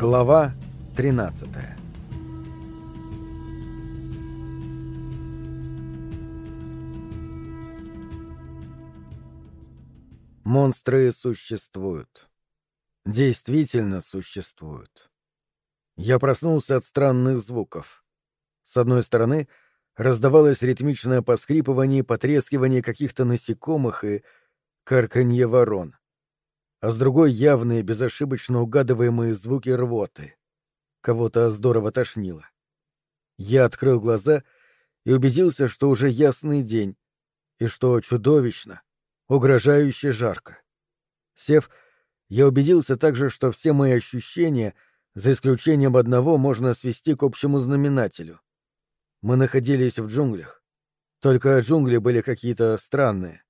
Глава 13 Монстры существуют. Действительно существуют. Я проснулся от странных звуков. С одной стороны, раздавалось ритмичное поскрипывание и потрескивание каких-то насекомых и карканье ворон а с другой — явные, безошибочно угадываемые звуки рвоты. Кого-то здорово тошнило. Я открыл глаза и убедился, что уже ясный день, и что чудовищно, угрожающе жарко. Сев, я убедился также, что все мои ощущения, за исключением одного, можно свести к общему знаменателю. Мы находились в джунглях. Только джунгли были какие-то странные.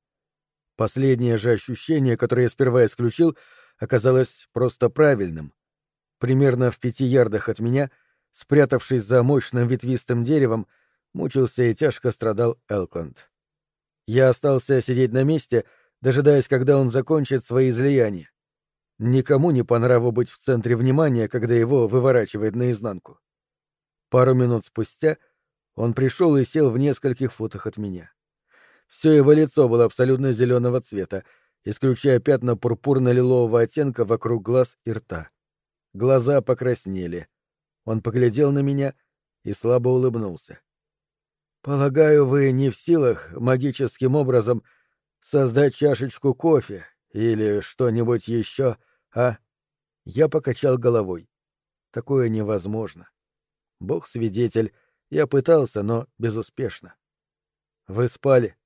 Последнее же ощущение, которое я сперва исключил, оказалось просто правильным. Примерно в пяти ярдах от меня, спрятавшись за мощным ветвистым деревом, мучился и тяжко страдал Элконд. Я остался сидеть на месте, дожидаясь, когда он закончит свои излияния. Никому не по нраву быть в центре внимания, когда его выворачивает наизнанку. Пару минут спустя он пришел и сел в нескольких футах от меня. Все его лицо было абсолютно зеленого цвета, исключая пятна пурпурно-лилового оттенка вокруг глаз и рта. Глаза покраснели. Он поглядел на меня и слабо улыбнулся. «Полагаю, вы не в силах магическим образом создать чашечку кофе или что-нибудь еще, а?» Я покачал головой. Такое невозможно. Бог свидетель, я пытался, но безуспешно. «Вы спали?»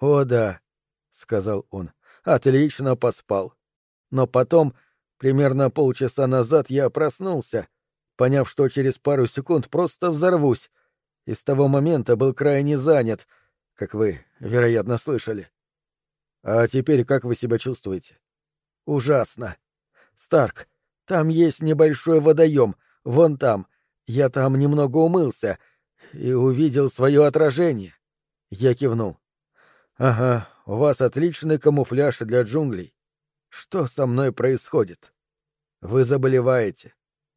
«О да», — сказал он, — «отлично поспал. Но потом, примерно полчаса назад, я проснулся, поняв, что через пару секунд просто взорвусь, и с того момента был крайне занят, как вы, вероятно, слышали. А теперь как вы себя чувствуете? Ужасно. Старк, там есть небольшой водоем, вон там. Я там немного умылся и увидел свое отражение. Я кивнул. Ага, у вас отличный камуфляж для джунглей. Что со мной происходит? Вы заболеваете.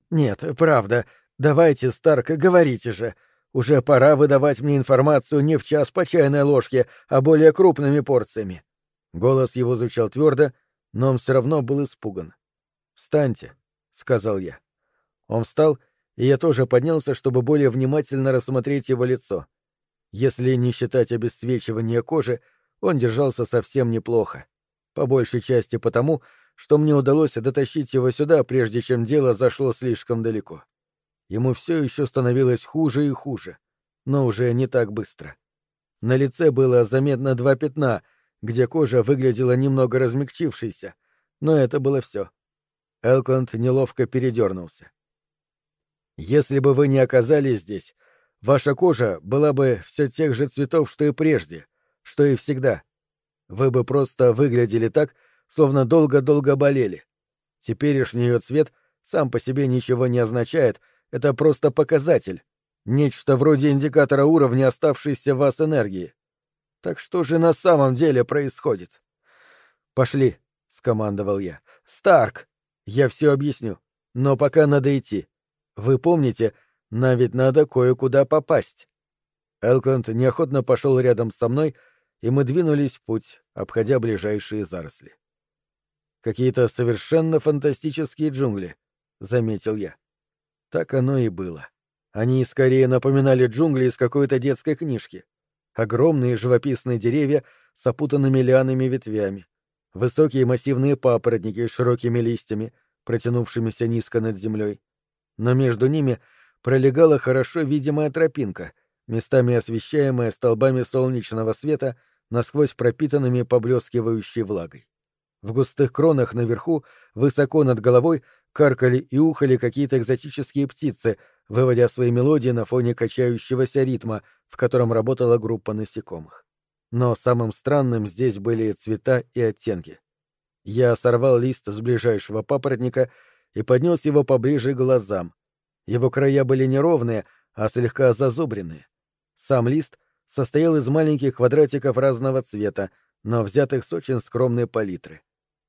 Нет, правда. Давайте, Старк, говорите же. Уже пора выдавать мне информацию не в час по чайной ложке, а более крупными порциями. Голос его звучал твердо, но он все равно был испуган. «Встаньте», — сказал я. Он встал, и я тоже поднялся, чтобы более внимательно рассмотреть его лицо. Если не считать обесцвечивания кожи, он держался совсем неплохо. По большей части потому, что мне удалось дотащить его сюда, прежде чем дело зашло слишком далеко. Ему все еще становилось хуже и хуже, но уже не так быстро. На лице было заметно два пятна, где кожа выглядела немного размягчившейся, но это было все. Элконд неловко передернулся. «Если бы вы не оказались здесь, ваша кожа была бы все тех же цветов, что и прежде, что и всегда. Вы бы просто выглядели так, словно долго-долго болели. Теперешний ее цвет сам по себе ничего не означает, это просто показатель. Нечто вроде индикатора уровня оставшейся в вас энергии. Так что же на самом деле происходит? «Пошли», — скомандовал я. «Старк! Я все объясню. Но пока надо идти. Вы помните, нам ведь надо кое-куда попасть». Элконд неохотно пошел рядом со мной, — и мы двинулись в путь, обходя ближайшие заросли. «Какие-то совершенно фантастические джунгли», — заметил я. Так оно и было. Они скорее напоминали джунгли из какой-то детской книжки. Огромные живописные деревья с опутанными лианами ветвями, высокие массивные папоротники с широкими листьями, протянувшимися низко над землей. Но между ними пролегала хорошо видимая тропинка, местами освещаемая столбами солнечного света — насквозь пропитанными поблескивающей влагой. В густых кронах наверху, высоко над головой, каркали и ухали какие-то экзотические птицы, выводя свои мелодии на фоне качающегося ритма, в котором работала группа насекомых. Но самым странным здесь были цвета и оттенки. Я сорвал лист с ближайшего папоротника и поднес его поближе к глазам. Его края были неровные, а слегка зазубренные. Сам лист состоял из маленьких квадратиков разного цвета, но взятых с очень скромной палитры.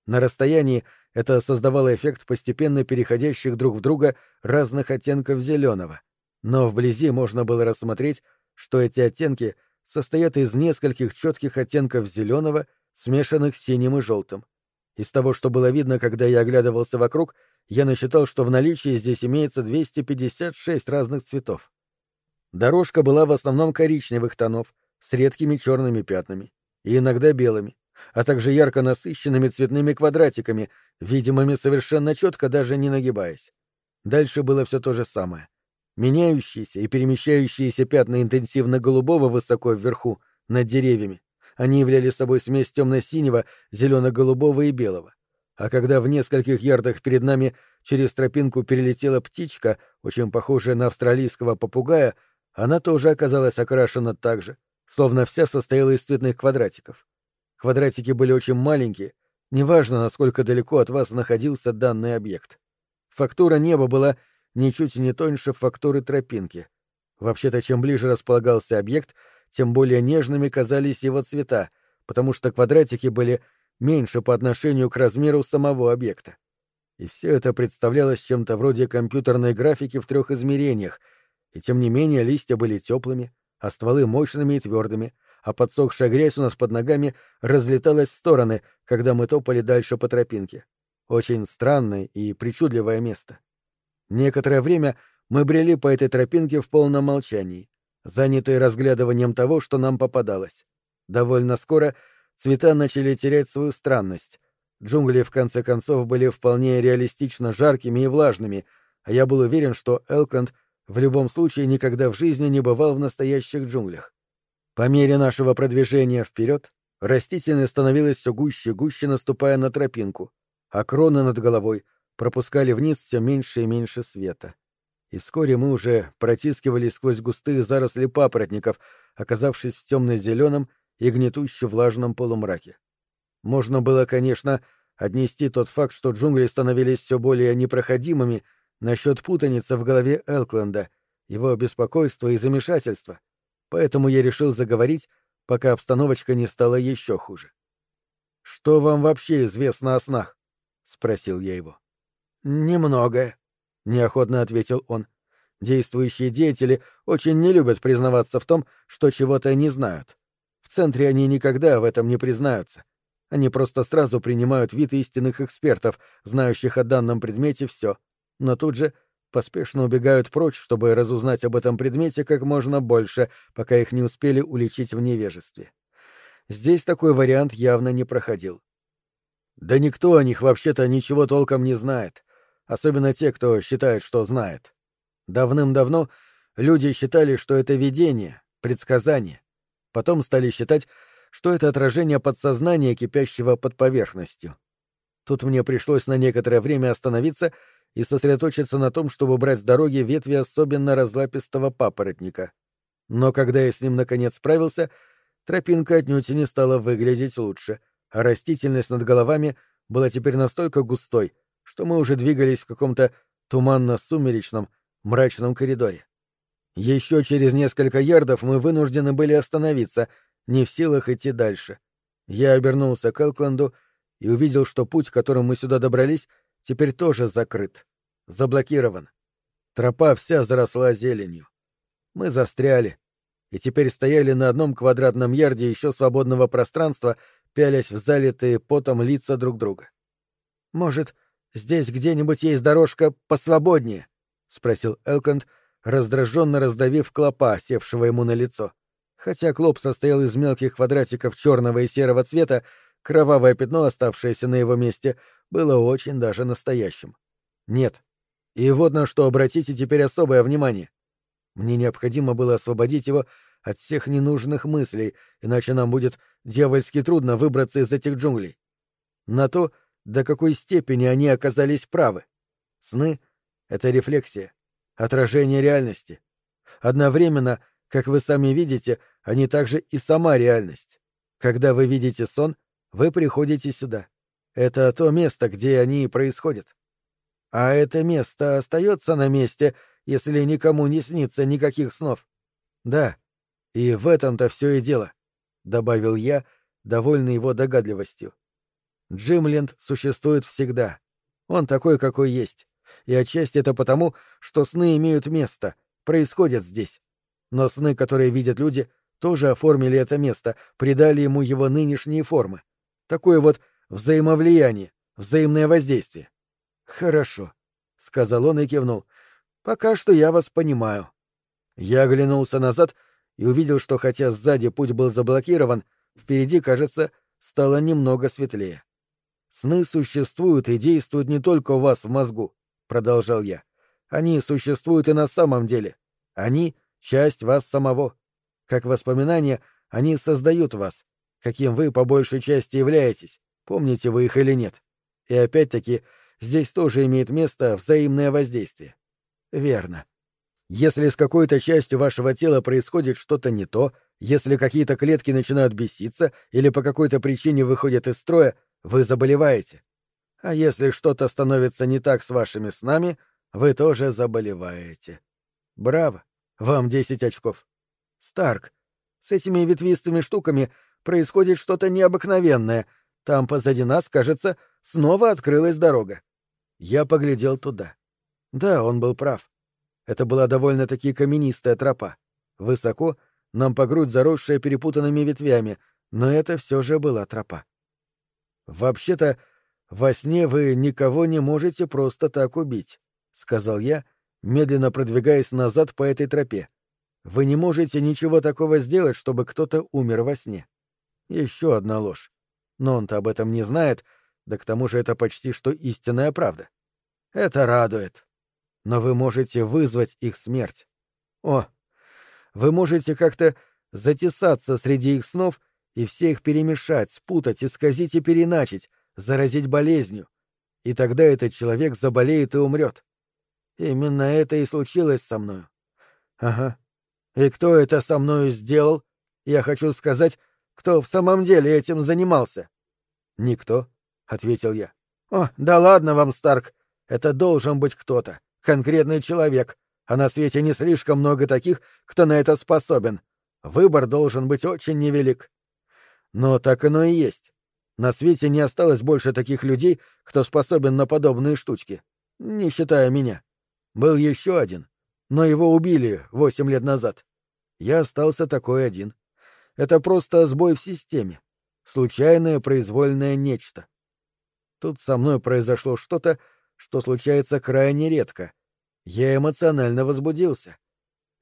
На расстоянии это создавало эффект постепенно переходящих друг в друга разных оттенков зеленого, но вблизи можно было рассмотреть, что эти оттенки состоят из нескольких четких оттенков зеленого, смешанных с синим и желтым. Из того, что было видно, когда я оглядывался вокруг, я насчитал, что в наличии здесь имеется 256 разных цветов. Дорожка была в основном коричневых тонов, с редкими черными пятнами, и иногда белыми, а также ярко насыщенными цветными квадратиками, видимыми совершенно четко, даже не нагибаясь. Дальше было все то же самое. Меняющиеся и перемещающиеся пятна интенсивно-голубого высоко вверху, над деревьями. Они являли собой смесь темно-синего, зелено-голубого и белого. А когда в нескольких ярдах перед нами через тропинку перелетела птичка, очень похожая на австралийского попугая, она тоже оказалась окрашена так же, словно вся состояла из цветных квадратиков. Квадратики были очень маленькие, неважно, насколько далеко от вас находился данный объект. Фактура неба была ничуть не тоньше фактуры тропинки. Вообще-то, чем ближе располагался объект, тем более нежными казались его цвета, потому что квадратики были меньше по отношению к размеру самого объекта. И все это представлялось чем-то вроде компьютерной графики в трех измерениях, и тем не менее листья были теплыми, а стволы мощными и твердыми, а подсохшая грязь у нас под ногами разлеталась в стороны, когда мы топали дальше по тропинке. Очень странное и причудливое место. Некоторое время мы брели по этой тропинке в полном молчании, занятые разглядыванием того, что нам попадалось. Довольно скоро цвета начали терять свою странность. Джунгли, в конце концов, были вполне реалистично жаркими и влажными, а я был уверен, что Элкленд в любом случае никогда в жизни не бывал в настоящих джунглях. По мере нашего продвижения вперед, растительность становилась все гуще и гуще, наступая на тропинку, а кроны над головой пропускали вниз все меньше и меньше света. И вскоре мы уже протискивались сквозь густые заросли папоротников, оказавшись в темно-зеленом и гнетуще влажном полумраке. Можно было, конечно, отнести тот факт, что джунгли становились все более непроходимыми, насчет путаницы в голове Элкленда, его беспокойства и замешательства, поэтому я решил заговорить, пока обстановочка не стала еще хуже. «Что вам вообще известно о снах?» — спросил я его. «Немногое», — неохотно ответил он. «Действующие деятели очень не любят признаваться в том, что чего-то не знают. В центре они никогда в этом не признаются. Они просто сразу принимают вид истинных экспертов, знающих о данном предмете все, но тут же поспешно убегают прочь, чтобы разузнать об этом предмете как можно больше, пока их не успели уличить в невежестве. Здесь такой вариант явно не проходил. Да никто о них вообще-то ничего толком не знает особенно те, кто считает, что знает. Давным-давно люди считали, что это видение, предсказание. Потом стали считать, что это отражение подсознания, кипящего под поверхностью. Тут мне пришлось на некоторое время остановиться и сосредоточиться на том, чтобы брать с дороги ветви особенно разлапистого папоротника. Но когда я с ним наконец справился, тропинка отнюдь не стала выглядеть лучше, а растительность над головами была теперь настолько густой, что мы уже двигались в каком-то туманно-сумеречном, мрачном коридоре. Еще через несколько ярдов мы вынуждены были остановиться, не в силах идти дальше. Я обернулся к Элкленду и увидел, что путь, которым мы сюда добрались, теперь тоже закрыт, заблокирован. Тропа вся заросла зеленью. Мы застряли, и теперь стояли на одном квадратном ярде еще свободного пространства, пялясь в залитые потом лица друг друга. Может, Здесь где-нибудь есть дорожка посвободнее? — спросил Элконд, раздраженно раздавив клопа, севшего ему на лицо. Хотя клоп состоял из мелких квадратиков черного и серого цвета, кровавое пятно, оставшееся на его месте, было очень даже настоящим. Нет. И вот на что обратите теперь особое внимание. Мне необходимо было освободить его от всех ненужных мыслей, иначе нам будет дьявольски трудно выбраться из этих джунглей. На то, до какой степени они оказались правы. Сны — это рефлексия, отражение реальности. Одновременно, как вы сами видите, они также и сама реальность. Когда вы видите сон, вы приходите сюда. Это то место, где они происходят. А это место остается на месте, если никому не снится никаких снов. Да, и в этом-то все и дело, — добавил я, довольный его догадливостью. Джимленд существует всегда. Он такой, какой есть. И отчасти это потому, что сны имеют место, происходят здесь. Но сны, которые видят люди, тоже оформили это место, придали ему его нынешние формы. Такое вот взаимовлияние, взаимное воздействие. «Хорошо», — сказал он и кивнул. «Пока что я вас понимаю». Я оглянулся назад и увидел, что хотя сзади путь был заблокирован, впереди, кажется, стало немного светлее. «Сны существуют и действуют не только у вас в мозгу», — продолжал я. «Они существуют и на самом деле. Они — часть вас самого. Как воспоминания, они создают вас, каким вы по большей части являетесь, помните вы их или нет. И опять-таки, здесь тоже имеет место взаимное воздействие. Верно. Если с какой-то частью вашего тела происходит что-то не то, если какие-то клетки начинают беситься или по какой-то причине выходят из строя, вы заболеваете. А если что-то становится не так с вашими снами, вы тоже заболеваете. Браво! Вам десять очков. Старк, с этими ветвистыми штуками происходит что-то необыкновенное. Там позади нас, кажется, снова открылась дорога. Я поглядел туда. Да, он был прав. Это была довольно-таки каменистая тропа. Высоко, нам по грудь заросшая перепутанными ветвями, но это все же была тропа. «Вообще-то, во сне вы никого не можете просто так убить», — сказал я, медленно продвигаясь назад по этой тропе. Вы не можете ничего такого сделать, чтобы кто-то умер во сне. Еще одна ложь. Но он-то об этом не знает, да к тому же это почти что истинная правда. Это радует. Но вы можете вызвать их смерть. О, вы можете как-то затесаться среди их снов и все их перемешать, спутать, исказить и переначить, заразить болезнью. И тогда этот человек заболеет и умрет. Именно это и случилось со мною. Ага, и кто это со мною сделал? Я хочу сказать, кто в самом деле этим занимался? Никто, ответил я. О, да ладно вам, Старк. Это должен быть кто-то, конкретный человек, а на свете не слишком много таких, кто на это способен. Выбор должен быть очень невелик. Но так оно и есть. На свете не осталось больше таких людей, кто способен на подобные штучки, не считая меня. Был еще один, но его убили восемь лет назад. Я остался такой один. Это просто сбой в системе. Случайное произвольное нечто. Тут со мной произошло что-то, что случается крайне редко. Я эмоционально возбудился.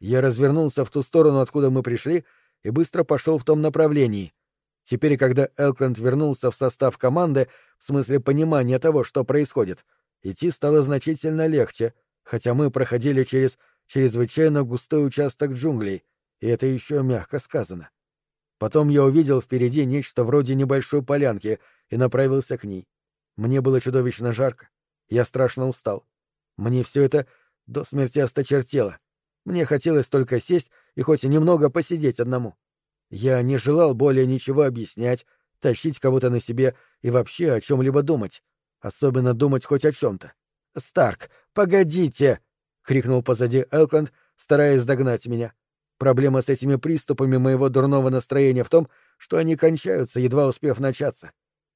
Я развернулся в ту сторону, откуда мы пришли, и быстро пошел в том направлении. Теперь, когда Элкленд вернулся в состав команды, в смысле понимания того, что происходит, идти стало значительно легче, хотя мы проходили через чрезвычайно густой участок джунглей, и это еще мягко сказано. Потом я увидел впереди нечто вроде небольшой полянки и направился к ней. Мне было чудовищно жарко. Я страшно устал. Мне все это до смерти осточертело. Мне хотелось только сесть и хоть немного посидеть одному. Я не желал более ничего объяснять, тащить кого-то на себе и вообще о чем-либо думать. Особенно думать хоть о чем-то. «Старк, погодите!» — крикнул позади Элконд, стараясь догнать меня. Проблема с этими приступами моего дурного настроения в том, что они кончаются, едва успев начаться.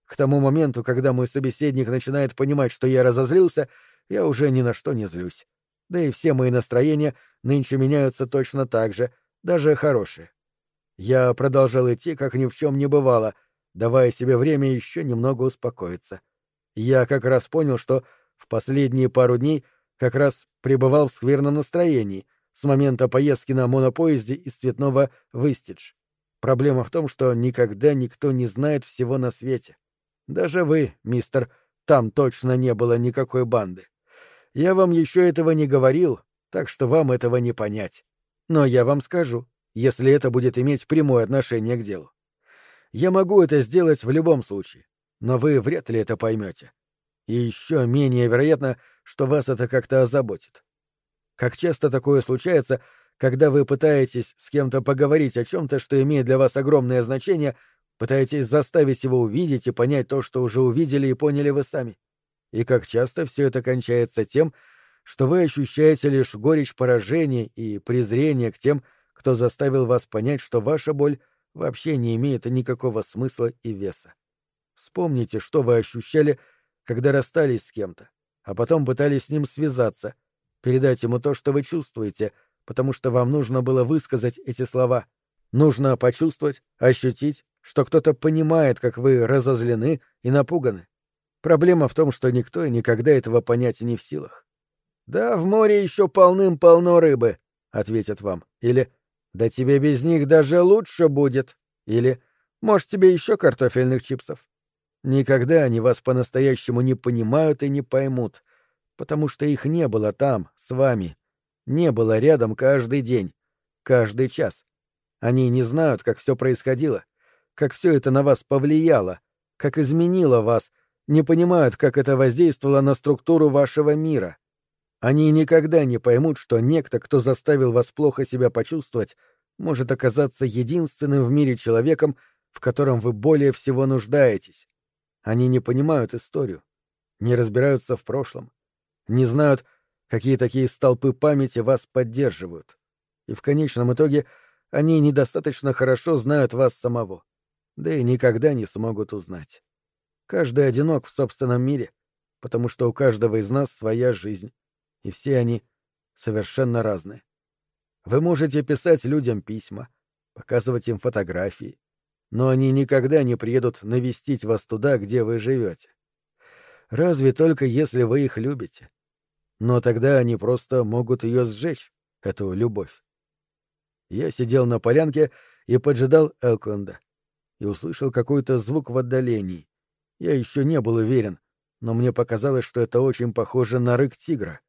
К тому моменту, когда мой собеседник начинает понимать, что я разозлился, я уже ни на что не злюсь. Да и все мои настроения нынче меняются точно так же, даже хорошие. Я продолжал идти, как ни в чем не бывало, давая себе время еще немного успокоиться. Я как раз понял, что в последние пару дней — как раз пребывал в скверном настроении с момента поездки на монопоезде из цветного Выстидж. Проблема в том, что никогда никто не знает всего на свете. Даже вы, мистер, там точно не было никакой банды. Я вам еще этого не говорил, так что вам этого не понять. Но я вам скажу, если это будет иметь прямое отношение к делу. Я могу это сделать в любом случае, но вы вряд ли это поймете. И еще менее вероятно, что вас это как-то озаботит. Как часто такое случается, когда вы пытаетесь с кем-то поговорить о чем-то, что имеет для вас огромное значение, пытаетесь заставить его увидеть и понять то, что уже увидели и поняли вы сами. И как часто все это кончается тем, что вы ощущаете лишь горечь поражения и презрение к тем, кто заставил вас понять, что ваша боль вообще не имеет никакого смысла и веса. Вспомните, что вы ощущали, когда расстались с кем-то, а потом пытались с ним связаться, передать ему то, что вы чувствуете, потому что вам нужно было высказать эти слова. Нужно почувствовать, ощутить, что кто-то понимает, как вы разозлены и напуганы. Проблема в том, что никто и никогда этого понять не в силах. «Да, в море еще полным-полно рыбы», — ответят вам. Или «Да тебе без них даже лучше будет». Или «Может, тебе еще картофельных чипсов?» Никогда они вас по-настоящему не понимают и не поймут, потому что их не было там, с вами. Не было рядом каждый день, каждый час. Они не знают, как все происходило, как все это на вас повлияло, как изменило вас, не понимают, как это воздействовало на структуру вашего мира. Они никогда не поймут, что некто, кто заставил вас плохо себя почувствовать, может оказаться единственным в мире человеком, в котором вы более всего нуждаетесь. Они не понимают историю, не разбираются в прошлом, не знают, какие такие столпы памяти вас поддерживают. И в конечном итоге они недостаточно хорошо знают вас самого да и никогда не смогут узнать. Каждый одинок в собственном мире, потому что у каждого из нас своя жизнь, и все они совершенно разные. Вы можете писать людям письма, показывать им фотографии, но они никогда не приедут навестить вас туда, где вы живете. Разве только если вы их любите. Но тогда они просто могут ее сжечь, эту любовь. Я сидел на полянке и поджидал Элкленда и услышал какой-то звук в отдалении. Я еще не был уверен, но мне показалось, что это очень похоже на рык тигра.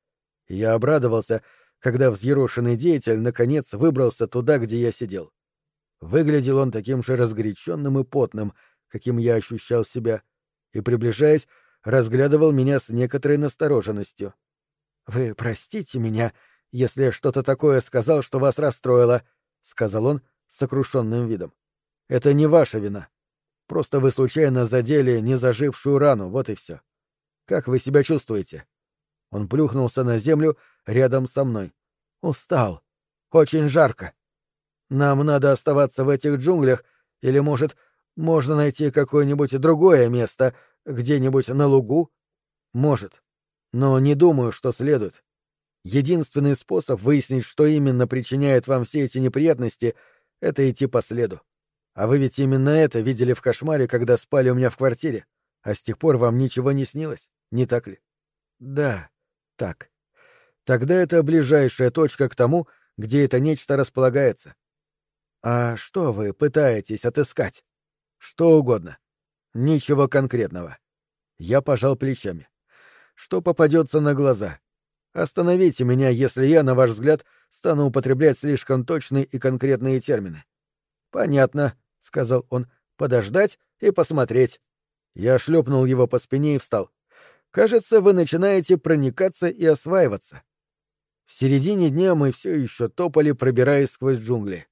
Я обрадовался, когда взъерошенный деятель наконец выбрался туда, где я сидел. Выглядел он таким же разгоряченным и потным, каким я ощущал себя, и, приближаясь, разглядывал меня с некоторой настороженностью. «Вы простите меня, если что-то такое сказал, что вас расстроило», — сказал он с сокрушенным видом. Это не ваша вина. Просто вы случайно задели незажившую рану, вот и все. Как вы себя чувствуете? Он плюхнулся на землю рядом со мной. Устал. Очень жарко. Нам надо оставаться в этих джунглях, или, может, можно найти какое-нибудь другое место, где-нибудь на лугу? Может. Но не думаю, что следует. Единственный способ выяснить, что именно причиняет вам все эти неприятности, — это идти по следу. А вы ведь именно это видели в кошмаре, когда спали у меня в квартире. А с тех пор вам ничего не снилось, не так ли? Да, так. Тогда это ближайшая точка к тому, где это нечто располагается. А что вы пытаетесь отыскать? Что угодно. Ничего конкретного. Я пожал плечами. Что попадется на глаза? Остановите меня, если я, на ваш взгляд, стану употреблять слишком точные и конкретные термины. Понятно, — сказал он, — подождать и посмотреть. Я шлепнул его по спине и встал. Кажется, вы начинаете проникаться и осваиваться. В середине дня мы все еще топали, пробираясь сквозь джунгли.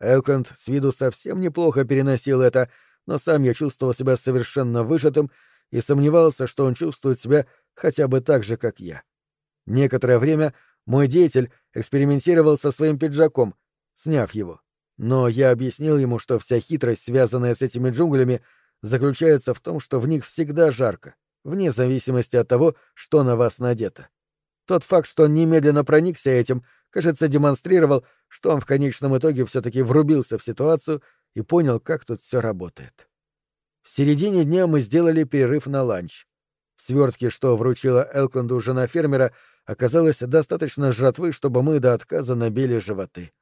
Элконд с виду совсем неплохо переносил это, но сам я чувствовал себя совершенно выжатым и сомневался, что он чувствует себя хотя бы так же, как я. Некоторое время мой деятель экспериментировал со своим пиджаком, сняв его. Но я объяснил ему, что вся хитрость, связанная с этими джунглями, заключается в том, что в них всегда жарко, вне зависимости от того, что на вас надето. Тот факт, что он немедленно проникся этим, кажется, демонстрировал, что он в конечном итоге все-таки врубился в ситуацию и понял, как тут все работает. В середине дня мы сделали перерыв на ланч. В свертке, что вручила Элкленду жена фермера, оказалось достаточно жратвы, чтобы мы до отказа набили животы.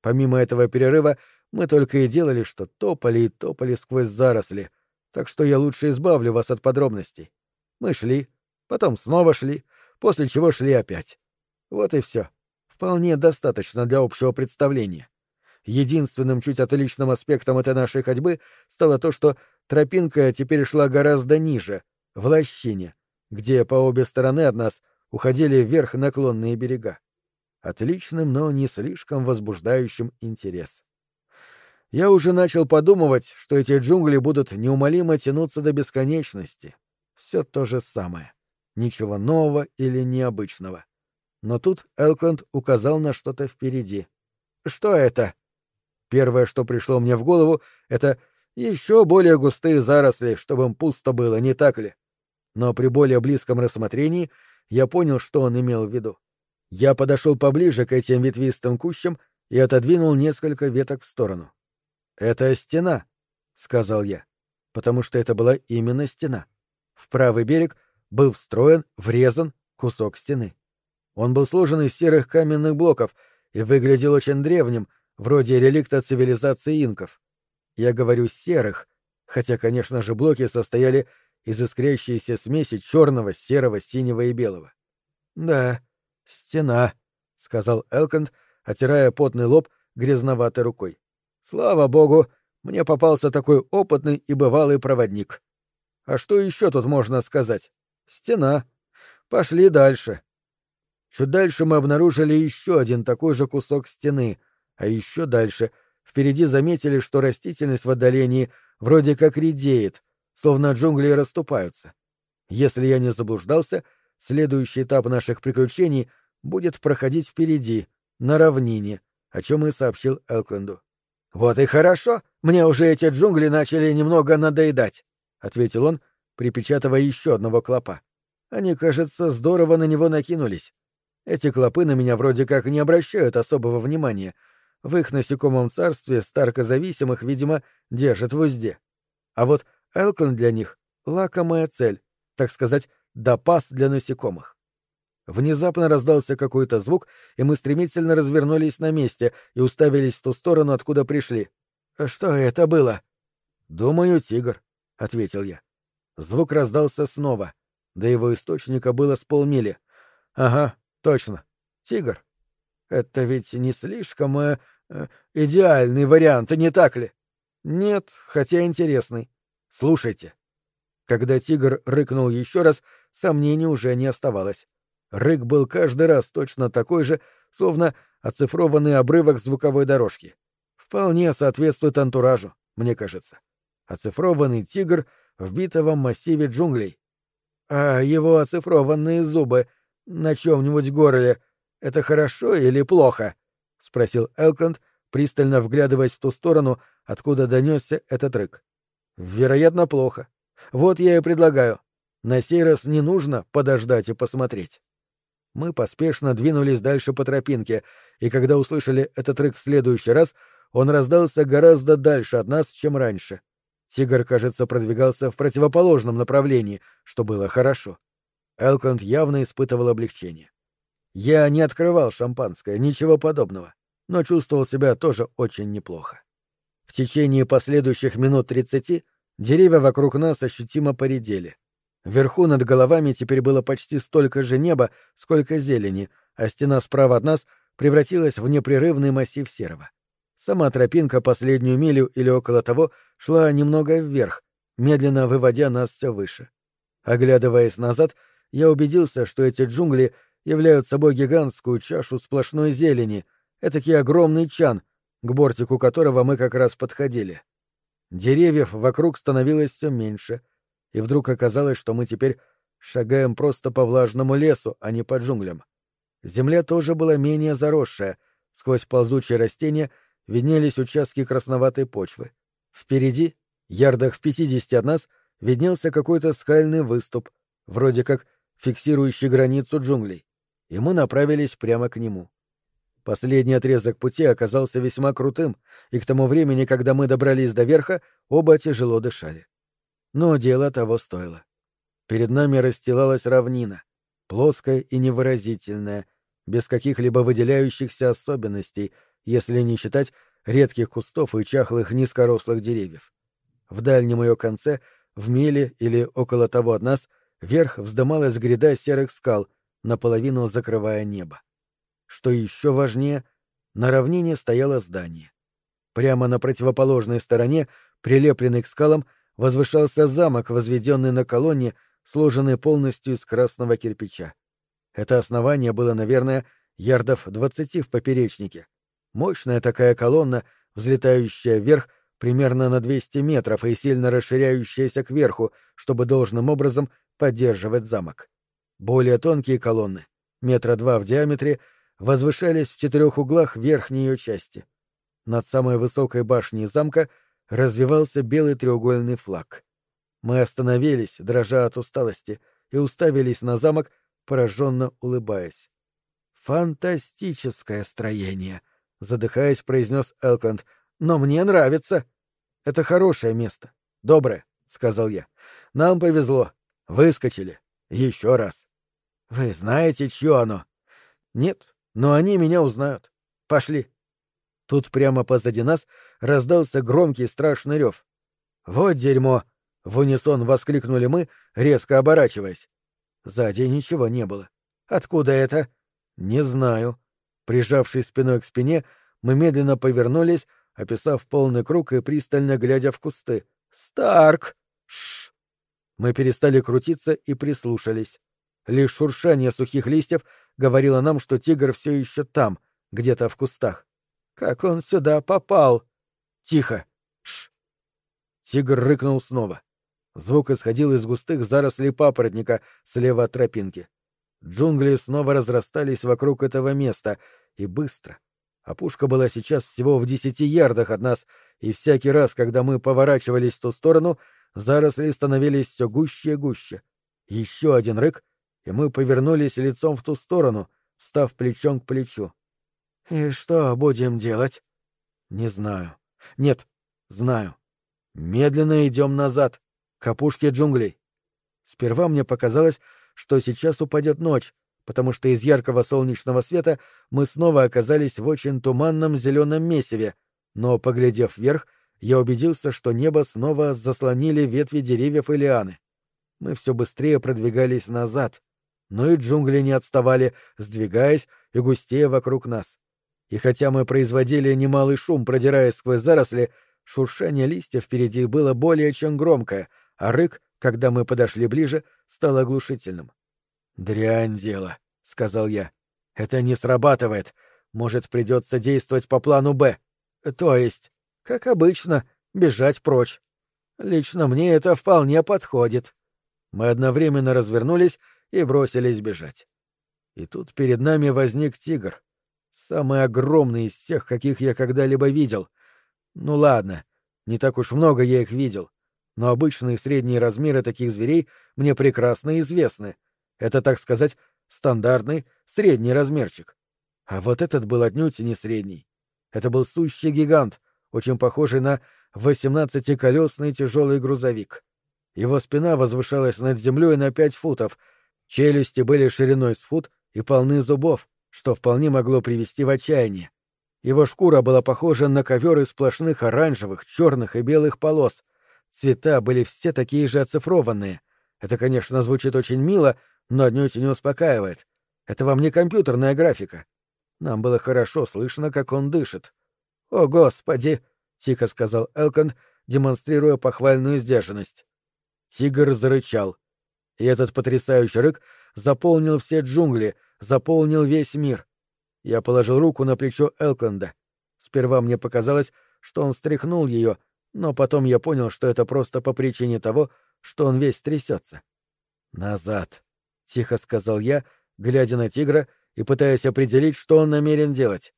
Помимо этого перерыва мы только и делали, что топали и топали сквозь заросли, так что я лучше избавлю вас от подробностей. Мы шли, потом снова шли, после чего шли опять. Вот и все. Вполне достаточно для общего представления. Единственным чуть отличным аспектом этой нашей ходьбы стало то, что тропинка теперь шла гораздо ниже, в лощине, где по обе стороны от нас уходили вверх наклонные берега отличным, но не слишком возбуждающим интерес. Я уже начал подумывать, что эти джунгли будут неумолимо тянуться до бесконечности. Все то же самое. Ничего нового или необычного. Но тут Элкленд указал на что-то впереди. «Что это?» Первое, что пришло мне в голову, это Еще более густые заросли, чтобы им пусто было, не так ли? Но при более близком рассмотрении я понял, что он имел в виду. Я подошел поближе к этим ветвистым кущам и отодвинул несколько веток в сторону. «Это стена», — сказал я, потому что это была именно стена. В правый берег был встроен, врезан кусок стены. Он был сложен из серых каменных блоков и выглядел очень древним, вроде реликта цивилизации инков. Я говорю «серых», хотя, конечно же, блоки состояли из искрящейся смеси черного, серого, синего и белого. «Да, стена», — сказал Элконд, отирая потный лоб грязноватой рукой. «Слава богу, мне попался такой опытный и бывалый проводник. А что еще тут можно сказать? Стена. Пошли дальше». Чуть дальше мы обнаружили еще один такой же кусок стены, а еще дальше впереди заметили, что растительность в отдалении вроде как редеет, словно джунгли расступаются. Если я не заблуждался, следующий этап наших приключений будет проходить впереди, на равнине, о чем и сообщил Элкленду. «Вот и хорошо, мне уже эти джунгли начали немного надоедать», — ответил он, припечатывая еще одного клопа. «Они, кажется, здорово на него накинулись. Эти клопы на меня вроде как не обращают особого внимания. В их насекомом царстве старкозависимых, видимо, держат в узде. А вот Элкон для них — лакомая цель, так сказать, допас для насекомых. Внезапно раздался какой-то звук, и мы стремительно развернулись на месте и уставились в ту сторону, откуда пришли. «Что это было?» «Думаю, тигр», — ответил я. Звук раздался снова. До его источника было с полмили. «Ага, точно. Тигр. Это ведь не слишком э, э, идеальный вариант, не так ли?» «Нет, хотя интересный. Слушайте». Когда тигр рыкнул еще раз, сомнений уже не оставалось. Рык был каждый раз точно такой же, словно оцифрованный обрывок звуковой дорожки. Вполне соответствует антуражу, мне кажется. Оцифрованный тигр в битовом массиве джунглей. А его оцифрованные зубы на чем-нибудь горле — это хорошо или плохо? — спросил Элконд, пристально вглядываясь в ту сторону, откуда донесся этот рык. — Вероятно, плохо. Вот я и предлагаю. На сей раз не нужно подождать и посмотреть. Мы поспешно двинулись дальше по тропинке, и когда услышали этот рык в следующий раз, он раздался гораздо дальше от нас, чем раньше. Тигр, кажется, продвигался в противоположном направлении, что было хорошо. Элконд явно испытывал облегчение. Я не открывал шампанское, ничего подобного, но чувствовал себя тоже очень неплохо. В течение последующих минут тридцати деревья вокруг нас ощутимо поредели. Вверху над головами теперь было почти столько же неба, сколько зелени, а стена справа от нас превратилась в непрерывный массив серого. Сама тропинка последнюю милю или около того шла немного вверх, медленно выводя нас все выше. Оглядываясь назад, я убедился, что эти джунгли являют собой гигантскую чашу сплошной зелени, этакий огромный чан, к бортику которого мы как раз подходили. Деревьев вокруг становилось все меньше — и вдруг оказалось, что мы теперь шагаем просто по влажному лесу, а не по джунглям. Земля тоже была менее заросшая, сквозь ползучие растения виднелись участки красноватой почвы. Впереди, ярдах в пятидесяти от нас, виднелся какой-то скальный выступ, вроде как фиксирующий границу джунглей, и мы направились прямо к нему. Последний отрезок пути оказался весьма крутым, и к тому времени, когда мы добрались до верха, оба тяжело дышали но дело того стоило. Перед нами расстилалась равнина, плоская и невыразительная, без каких-либо выделяющихся особенностей, если не считать редких кустов и чахлых низкорослых деревьев. В дальнем ее конце, в миле или около того от нас, вверх вздымалась гряда серых скал, наполовину закрывая небо. Что еще важнее, на равнине стояло здание. Прямо на противоположной стороне, прилепленный к скалам, возвышался замок, возведенный на колонне, сложенный полностью из красного кирпича. Это основание было, наверное, ярдов двадцати в поперечнике. Мощная такая колонна, взлетающая вверх примерно на 200 метров и сильно расширяющаяся кверху, чтобы должным образом поддерживать замок. Более тонкие колонны, метра два в диаметре, возвышались в четырех углах верхней ее части. Над самой высокой башней замка — развивался белый треугольный флаг. Мы остановились, дрожа от усталости, и уставились на замок, пораженно улыбаясь. «Фантастическое строение!» — задыхаясь, произнес Элконд. «Но мне нравится!» «Это хорошее место. Доброе», — сказал я. «Нам повезло. Выскочили. Еще раз». «Вы знаете, чье оно?» «Нет, но они меня узнают. Пошли». Тут прямо позади нас раздался громкий страшный рев. «Вот дерьмо!» — в унисон воскликнули мы, резко оборачиваясь. Сзади ничего не было. «Откуда это?» «Не знаю». Прижавшись спиной к спине, мы медленно повернулись, описав полный круг и пристально глядя в кусты. «Старк!» Шш! Мы перестали крутиться и прислушались. Лишь шуршание сухих листьев говорило нам, что тигр все еще там, где-то в кустах. Как он сюда попал? Тихо! Шш! Тигр рыкнул снова. Звук исходил из густых зарослей папоротника слева от тропинки. Джунгли снова разрастались вокруг этого места, и быстро. Опушка была сейчас всего в десяти ярдах от нас, и всякий раз, когда мы поворачивались в ту сторону, заросли становились все гуще и гуще. Еще один рык, и мы повернулись лицом в ту сторону, встав плечом к плечу. «И что будем делать?» «Не знаю. Нет, знаю. Медленно идем назад, к опушке джунглей. Сперва мне показалось, что сейчас упадет ночь, потому что из яркого солнечного света мы снова оказались в очень туманном зеленом месиве, но, поглядев вверх, я убедился, что небо снова заслонили ветви деревьев и лианы. Мы все быстрее продвигались назад, но и джунгли не отставали, сдвигаясь и густее вокруг нас. И хотя мы производили немалый шум, продираясь сквозь заросли, шуршание листьев впереди было более чем громкое, а рык, когда мы подошли ближе, стал оглушительным. «Дрянь дело», — сказал я. «Это не срабатывает. Может, придется действовать по плану «Б». То есть, как обычно, бежать прочь. Лично мне это вполне подходит». Мы одновременно развернулись и бросились бежать. И тут перед нами возник тигр. Самый огромный из всех, каких я когда-либо видел. Ну ладно, не так уж много я их видел. Но обычные средние размеры таких зверей мне прекрасно известны — это, так сказать, стандартный средний размерчик. А вот этот был отнюдь не средний. Это был сущий гигант, очень похожий на восемнадцатиколесный тяжелый грузовик. Его спина возвышалась над землей на пять футов, челюсти были шириной с фут и полны зубов, что вполне могло привести в отчаяние. Его шкура была похожа на ковер из сплошных оранжевых, черных и белых полос. Цвета были все такие же оцифрованные. Это, конечно, звучит очень мило, но отнюдь не успокаивает. Это вам не компьютерная графика. Нам было хорошо слышно, как он дышит. «О, Господи!» — тихо сказал Элконд, демонстрируя похвальную сдержанность. Тигр зарычал. И этот потрясающий рык заполнил все джунгли, заполнил весь мир. Я положил руку на плечо Элконда. Сперва мне показалось, что он стряхнул ее, но потом я понял, что это просто по причине того, что он весь трясется. «Назад», — тихо сказал я, глядя на тигра и пытаясь определить, что он намерен делать.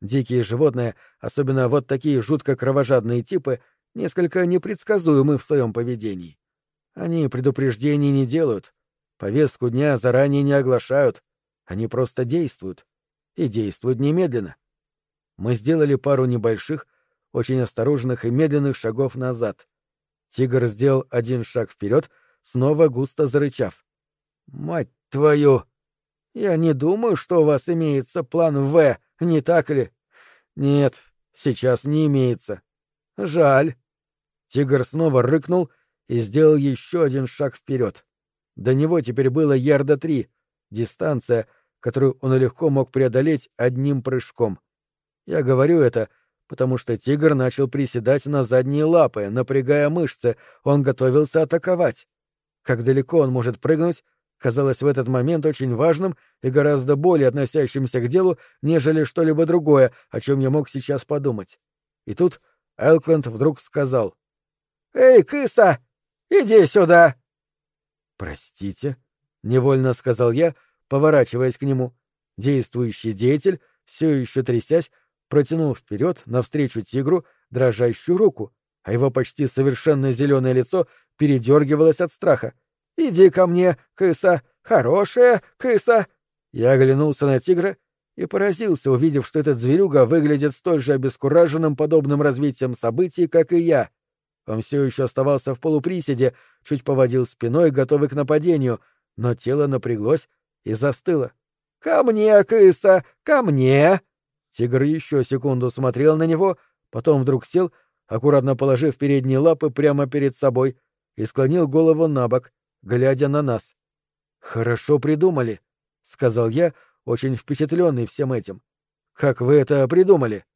Дикие животные, особенно вот такие жутко кровожадные типы, несколько непредсказуемы в своем поведении. Они предупреждений не делают, повестку дня заранее не оглашают, они просто действуют. И действуют немедленно. Мы сделали пару небольших, очень осторожных и медленных шагов назад. Тигр сделал один шаг вперед, снова густо зарычав. «Мать твою! Я не думаю, что у вас имеется план В, не так ли?» «Нет, сейчас не имеется. Жаль». Тигр снова рыкнул и сделал еще один шаг вперед. До него теперь было ярда три, дистанция, которую он легко мог преодолеть одним прыжком. Я говорю это, потому что тигр начал приседать на задние лапы, напрягая мышцы, он готовился атаковать. Как далеко он может прыгнуть, казалось в этот момент очень важным и гораздо более относящимся к делу, нежели что-либо другое, о чем я мог сейчас подумать. И тут Элкленд вдруг сказал. «Эй, кыса! Иди сюда!» «Простите», — невольно сказал я, поворачиваясь к нему. Действующий деятель, все еще трясясь, протянул вперед, навстречу тигру, дрожащую руку, а его почти совершенно зеленое лицо передергивалось от страха. «Иди ко мне, кыса! Хорошая кыса!» Я оглянулся на тигра и поразился, увидев, что этот зверюга выглядит столь же обескураженным подобным развитием событий, как и я. Он все еще оставался в полуприседе, чуть поводил спиной, готовый к нападению, но тело напряглось и застыло. «Ко мне, кыса! Ко мне!» Тигр еще секунду смотрел на него, потом вдруг сел, аккуратно положив передние лапы прямо перед собой, и склонил голову на бок, глядя на нас. «Хорошо придумали», — сказал я, очень впечатленный всем этим. «Как вы это придумали?»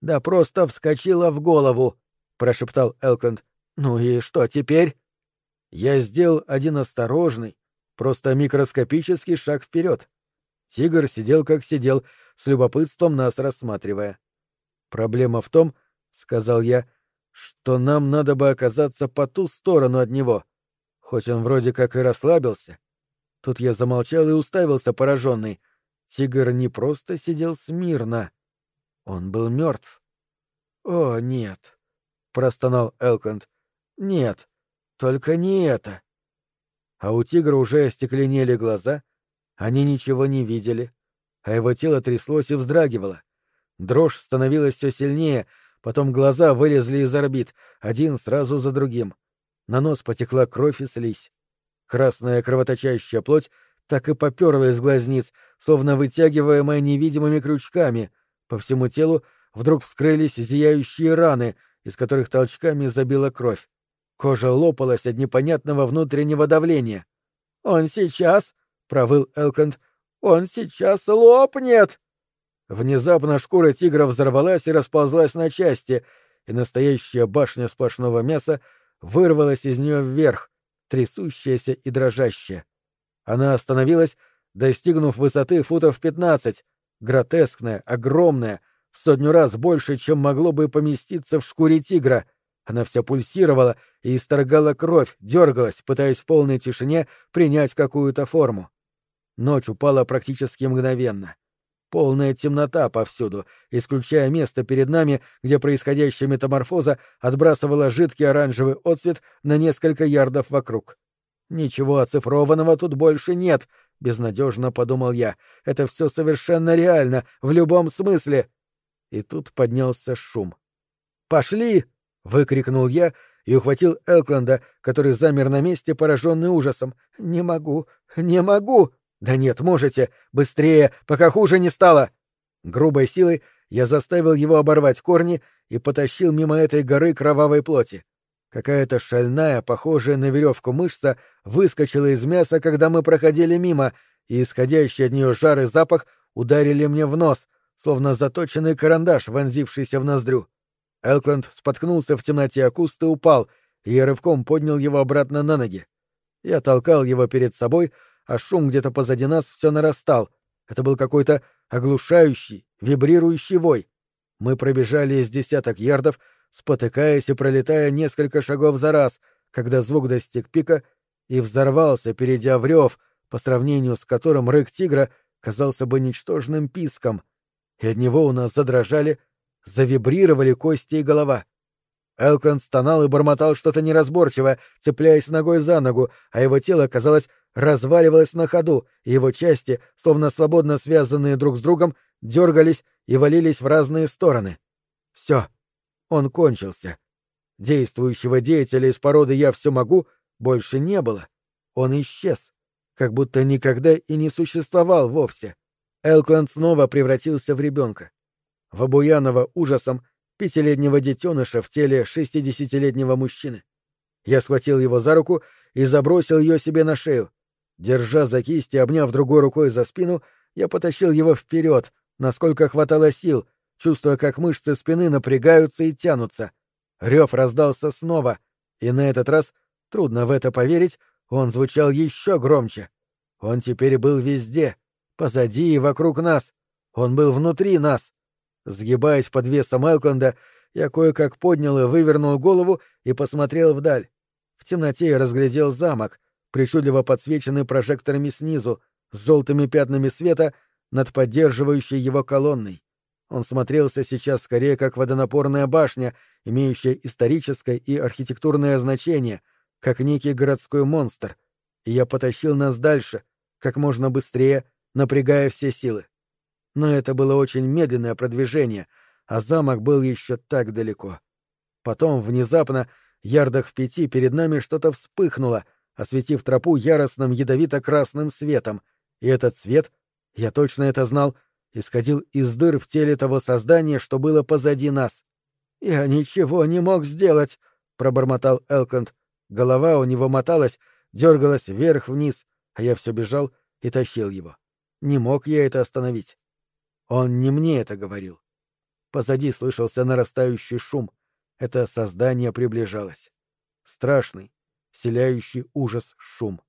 «Да просто вскочила в голову», — прошептал Элконд. «Ну и что теперь?» Я сделал один осторожный, просто микроскопический шаг вперед. Тигр сидел как сидел, с любопытством нас рассматривая. «Проблема в том, — сказал я, — что нам надо бы оказаться по ту сторону от него. Хоть он вроде как и расслабился, Тут я замолчал и уставился пораженный. Тигр не просто сидел смирно. Он был мертв. «О, нет!» — простонал Элконд. «Нет, только не это!» А у тигра уже остекленели глаза, они ничего не видели, а его тело тряслось и вздрагивало. Дрожь становилась все сильнее, потом глаза вылезли из орбит, один сразу за другим. На нос потекла кровь и слизь. Красная кровоточащая плоть так и поперла из глазниц, словно вытягиваемая невидимыми крючками. По всему телу вдруг вскрылись зияющие раны, из которых толчками забила кровь. Кожа лопалась от непонятного внутреннего давления. «Он сейчас!» — провыл Элконд. «Он сейчас лопнет!» Внезапно шкура тигра взорвалась и расползлась на части, и настоящая башня сплошного мяса вырвалась из нее вверх, трясущаяся и дрожащая. Она остановилась, достигнув высоты футов пятнадцать, гротескная, огромная, в сотню раз больше, чем могло бы поместиться в шкуре тигра. Она вся пульсировала и исторгала кровь, дергалась, пытаясь в полной тишине принять какую-то форму. Ночь упала практически мгновенно. Полная темнота повсюду, исключая место перед нами, где происходящая метаморфоза отбрасывала жидкий оранжевый отцвет на несколько ярдов вокруг. Ничего оцифрованного тут больше нет, безнадежно подумал я. Это все совершенно реально, в любом смысле. И тут поднялся шум. Пошли! выкрикнул я и ухватил Элкленда, который замер на месте, пораженный ужасом. Не могу, не могу! «Да нет, можете! Быстрее, пока хуже не стало!» Грубой силой я заставил его оборвать корни и потащил мимо этой горы кровавой плоти. Какая-то шальная, похожая на веревку мышца, выскочила из мяса, когда мы проходили мимо, и исходящий от нее жар и запах ударили мне в нос, словно заточенный карандаш, вонзившийся в ноздрю. Элкленд споткнулся в темноте о куст и упал, и я рывком поднял его обратно на ноги. Я толкал его перед собой, а шум где-то позади нас все нарастал. Это был какой-то оглушающий, вибрирующий вой. Мы пробежали из десяток ярдов, спотыкаясь и пролетая несколько шагов за раз, когда звук достиг пика и взорвался, перейдя в рев, по сравнению с которым рык тигра казался бы ничтожным писком, и от него у нас задрожали, завибрировали кости и голова. Элкон стонал и бормотал что-то неразборчивое, цепляясь ногой за ногу, а его тело, казалось, разваливалось на ходу, и его части, словно свободно связанные друг с другом, дергались и валились в разные стороны. Все. Он кончился. Действующего деятеля из породы «я все могу» больше не было. Он исчез. Как будто никогда и не существовал вовсе. Элкленд снова превратился в ребенка. В обуянного ужасом пятилетнего детеныша в теле шестидесятилетнего мужчины. Я схватил его за руку и забросил ее себе на шею. Держа за кисть и обняв другой рукой за спину, я потащил его вперед, насколько хватало сил, чувствуя, как мышцы спины напрягаются и тянутся. Рев раздался снова, и на этот раз, трудно в это поверить, он звучал еще громче. Он теперь был везде, позади и вокруг нас. Он был внутри нас. Сгибаясь под весом Элконда, я кое-как поднял и вывернул голову и посмотрел вдаль. В темноте я разглядел замок, причудливо подсвеченный прожекторами снизу, с желтыми пятнами света над поддерживающей его колонной. Он смотрелся сейчас скорее как водонапорная башня, имеющее историческое и архитектурное значение, как некий городской монстр, и я потащил нас дальше, как можно быстрее, напрягая все силы. Но это было очень медленное продвижение, а замок был еще так далеко. Потом, внезапно, ярдах в пяти перед нами что-то вспыхнуло, осветив тропу яростным ядовито-красным светом, и этот свет, я точно это знал, исходил из дыр в теле того создания, что было позади нас. «Я ничего не мог сделать», — пробормотал Элконд. Голова у него моталась, дергалась вверх-вниз, а я все бежал и тащил его. Не мог я это остановить. Он не мне это говорил. Позади слышался нарастающий шум. Это создание приближалось. Страшный, вселяющий ужас шум.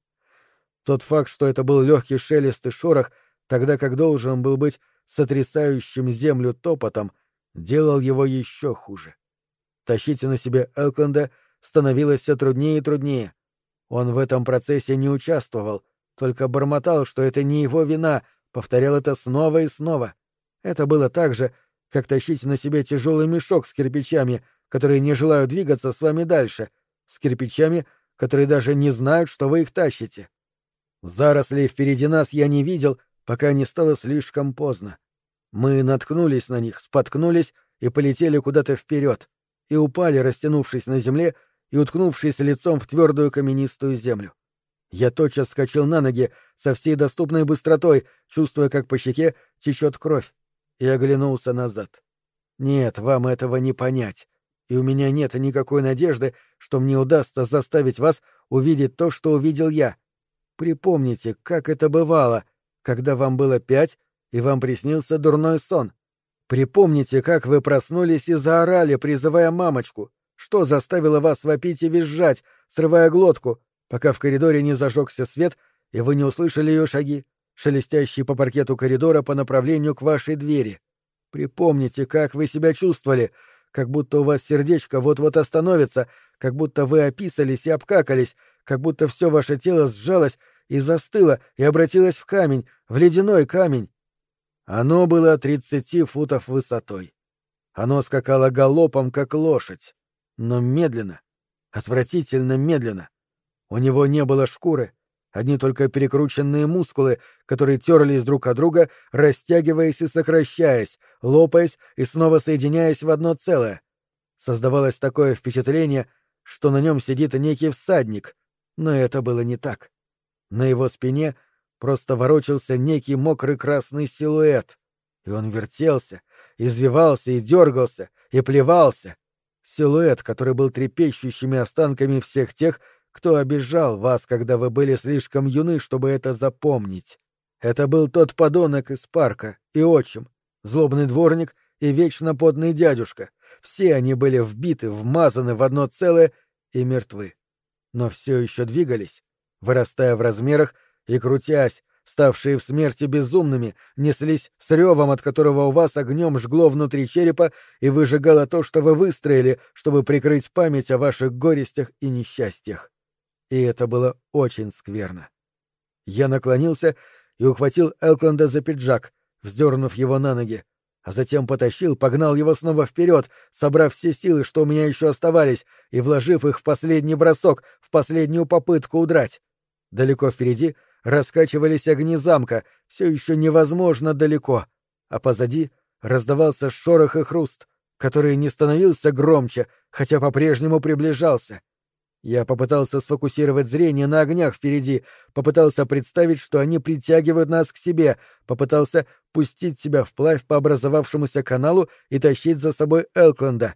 Тот факт, что это был легкий шелест и шорох, тогда как должен был быть сотрясающим землю топотом, делал его еще хуже. Тащить на себе Элкленда становилось все труднее и труднее. Он в этом процессе не участвовал, только бормотал, что это не его вина, повторял это снова и снова. Это было так же, как тащить на себе тяжелый мешок с кирпичами, которые не желают двигаться с вами дальше, с кирпичами, которые даже не знают, что вы их тащите. Зарослей впереди нас я не видел, пока не стало слишком поздно. Мы наткнулись на них, споткнулись и полетели куда-то вперед, и упали, растянувшись на земле и уткнувшись лицом в твердую каменистую землю. Я тотчас скачал на ноги со всей доступной быстротой, чувствуя, как по щеке течет кровь, и оглянулся назад. Нет, вам этого не понять, и у меня нет никакой надежды, что мне удастся заставить вас увидеть то, что увидел я. Припомните, как это бывало, когда вам было пять, и вам приснился дурной сон. Припомните, как вы проснулись и заорали, призывая мамочку, что заставило вас вопить и визжать, срывая глотку, пока в коридоре не зажегся свет, и вы не услышали ее шаги, шелестящие по паркету коридора по направлению к вашей двери. Припомните, как вы себя чувствовали, как будто у вас сердечко вот-вот остановится, как будто вы описались и обкакались, как будто все ваше тело сжалось и застыло и обратилось в камень, в ледяной камень. Оно было тридцати футов высотой. Оно скакало галопом, как лошадь, но медленно, отвратительно медленно. У него не было шкуры, одни только перекрученные мускулы, которые терлись друг от друга, растягиваясь и сокращаясь, лопаясь и снова соединяясь в одно целое. Создавалось такое впечатление, что на нем сидит некий всадник, но это было не так. На его спине просто ворочался некий мокрый красный силуэт, и он вертелся, извивался и дергался, и плевался. Силуэт, который был трепещущими останками всех тех, кто обижал вас, когда вы были слишком юны, чтобы это запомнить. Это был тот подонок из парка и отчим, злобный дворник и вечно подный дядюшка. Все они были вбиты, вмазаны в одно целое и мертвы. Но все еще двигались, вырастая в размерах и крутясь, ставшие в смерти безумными, неслись с ревом, от которого у вас огнем жгло внутри черепа и выжигало то, что вы выстроили, чтобы прикрыть память о ваших горестях и несчастьях. И это было очень скверно. Я наклонился и ухватил Элкленда за пиджак, вздернув его на ноги, а затем потащил, погнал его снова вперед, собрав все силы, что у меня еще оставались, и вложив их в последний бросок, в последнюю попытку удрать. Далеко впереди раскачивались огни замка, все еще невозможно далеко, а позади раздавался шорох и хруст, который не становился громче, хотя по-прежнему приближался. Я попытался сфокусировать зрение на огнях впереди, попытался представить, что они притягивают нас к себе, попытался пустить себя вплавь по образовавшемуся каналу и тащить за собой Элкленда.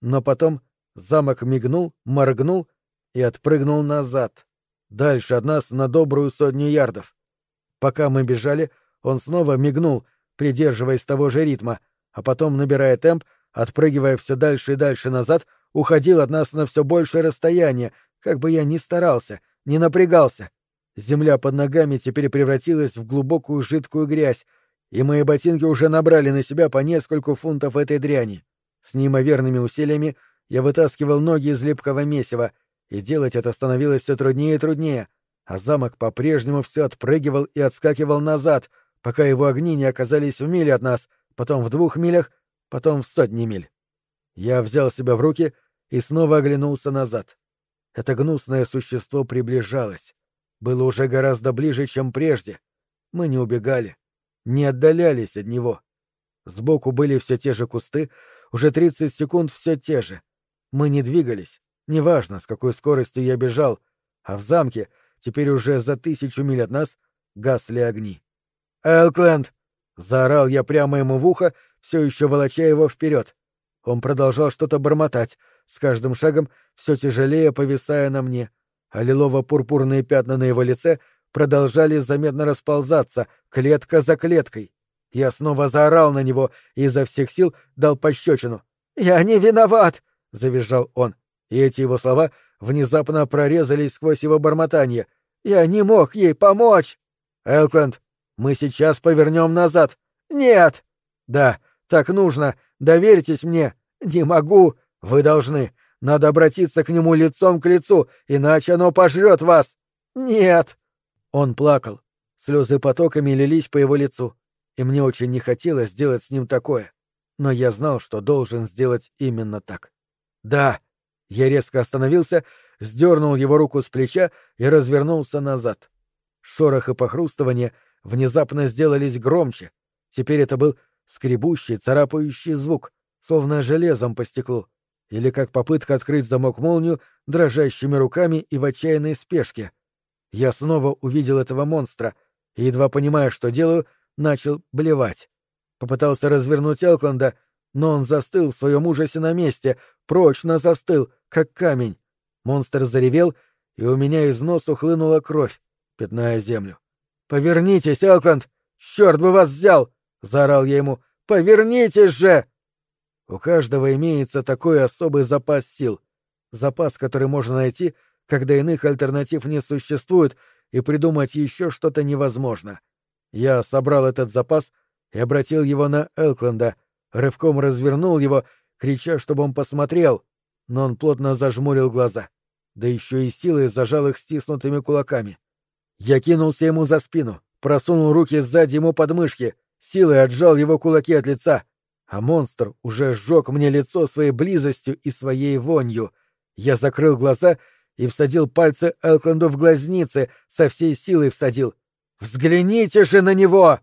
Но потом замок мигнул, моргнул и отпрыгнул назад. Дальше от нас на добрую сотню ярдов. Пока мы бежали, он снова мигнул, придерживаясь того же ритма, а потом, набирая темп, отпрыгивая все дальше и дальше назад, — уходил от нас на все большее расстояние, как бы я ни старался, ни напрягался. Земля под ногами теперь превратилась в глубокую жидкую грязь, и мои ботинки уже набрали на себя по нескольку фунтов этой дряни. С неимоверными усилиями я вытаскивал ноги из липкого месива, и делать это становилось все труднее и труднее, а замок по-прежнему все отпрыгивал и отскакивал назад, пока его огни не оказались в миле от нас, потом в двух милях, потом в сотни миль. Я взял себя в руки и снова оглянулся назад. Это гнусное существо приближалось. Было уже гораздо ближе, чем прежде. Мы не убегали, не отдалялись от него. Сбоку были все те же кусты, уже 30 секунд все те же. Мы не двигались, неважно, с какой скоростью я бежал, а в замке, теперь уже за тысячу миль от нас, гасли огни. «Элкленд!» — заорал я прямо ему в ухо, все еще волоча его вперед. Он продолжал что-то бормотать, с каждым шагом все тяжелее повисая на мне, а лилово-пурпурные пятна на его лице продолжали заметно расползаться, клетка за клеткой. Я снова заорал на него и изо всех сил дал пощечину. «Я не виноват!» — завизжал он. И эти его слова внезапно прорезались сквозь его бормотание. «Я не мог ей помочь!» «Элкленд, мы сейчас повернем назад!» «Нет!» «Да, так нужно! Доверьтесь мне!» «Не могу!» «Вы должны! Надо обратиться к нему лицом к лицу, иначе оно пожрет вас!» «Нет!» Он плакал. Слезы потоками лились по его лицу и мне очень не хотелось сделать с ним такое. Но я знал, что должен сделать именно так. «Да!» Я резко остановился, сдернул его руку с плеча и развернулся назад. Шорох и похрустывание внезапно сделались громче. Теперь это был скребущий, царапающий звук, словно железом по стеклу, или как попытка открыть замок-молнию дрожащими руками и в отчаянной спешке. Я снова увидел этого монстра, и, едва понимая, что делаю, — начал блевать. Попытался развернуть Элконда, но он застыл в своем ужасе на месте, прочно застыл, как камень. Монстр заревел, и у меня из носу хлынула кровь, пятная землю. «Повернитесь, Элконд! Черт бы вас взял!» — заорал я ему. «Повернитесь же!» У каждого имеется такой особый запас сил. Запас, который можно найти, когда иных альтернатив не существует, и придумать еще что-то невозможно. Я собрал этот запас и обратил его на Элкленда, рывком развернул его, крича, чтобы он посмотрел, но он плотно зажмурил глаза, да еще и силой зажал их стиснутыми кулаками. Я кинулся ему за спину, просунул руки сзади ему под мышки, силой отжал его кулаки от лица, а монстр уже сжег мне лицо своей близостью и своей вонью. Я закрыл глаза и всадил пальцы Элкленду в глазницы, со всей силой всадил, Взгляните же на него!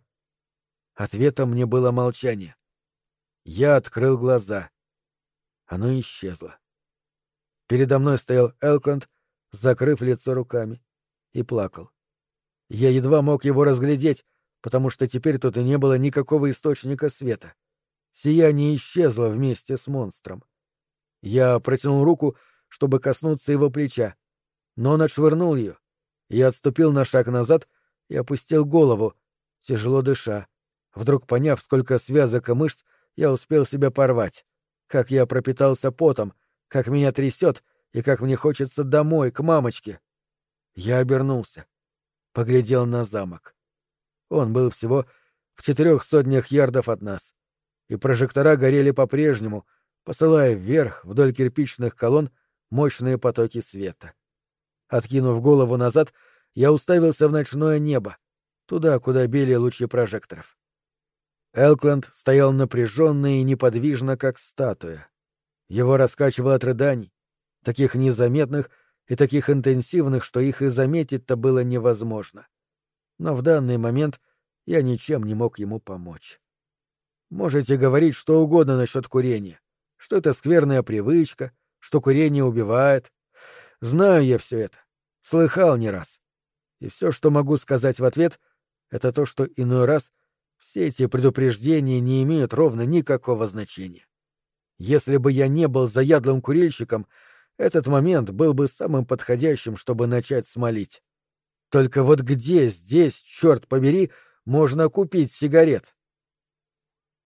Ответом мне было молчание. Я открыл глаза. Оно исчезло. Передо мной стоял Элконд, закрыв лицо руками, и плакал. Я едва мог его разглядеть, потому что теперь тут и не было никакого источника света. Сияние исчезло вместе с монстром. Я протянул руку, чтобы коснуться его плеча, но он отшвырнул ее. Я отступил на шаг назад и опустил голову, тяжело дыша, вдруг поняв, сколько связок и мышц я успел себя порвать, как я пропитался потом, как меня трясет и как мне хочется домой, к мамочке. Я обернулся, поглядел на замок. Он был всего в четырех сотнях ярдов от нас, и прожектора горели по-прежнему, посылая вверх вдоль кирпичных колонн мощные потоки света. Откинув голову назад, я уставился в ночное небо, туда, куда били лучи прожекторов. Элкленд стоял напряженно и неподвижно, как статуя. Его раскачивало от рыданий, таких незаметных и таких интенсивных, что их и заметить-то было невозможно. Но в данный момент я ничем не мог ему помочь. Можете говорить что угодно насчет курения, что это скверная привычка, что курение убивает. Знаю я все это, слыхал не раз. И все, что могу сказать в ответ, это то, что иной раз все эти предупреждения не имеют ровно никакого значения. Если бы я не был заядлым курильщиком, этот момент был бы самым подходящим, чтобы начать смолить. Только вот где здесь, черт побери, можно купить сигарет?